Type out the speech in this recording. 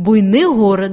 Буйний город.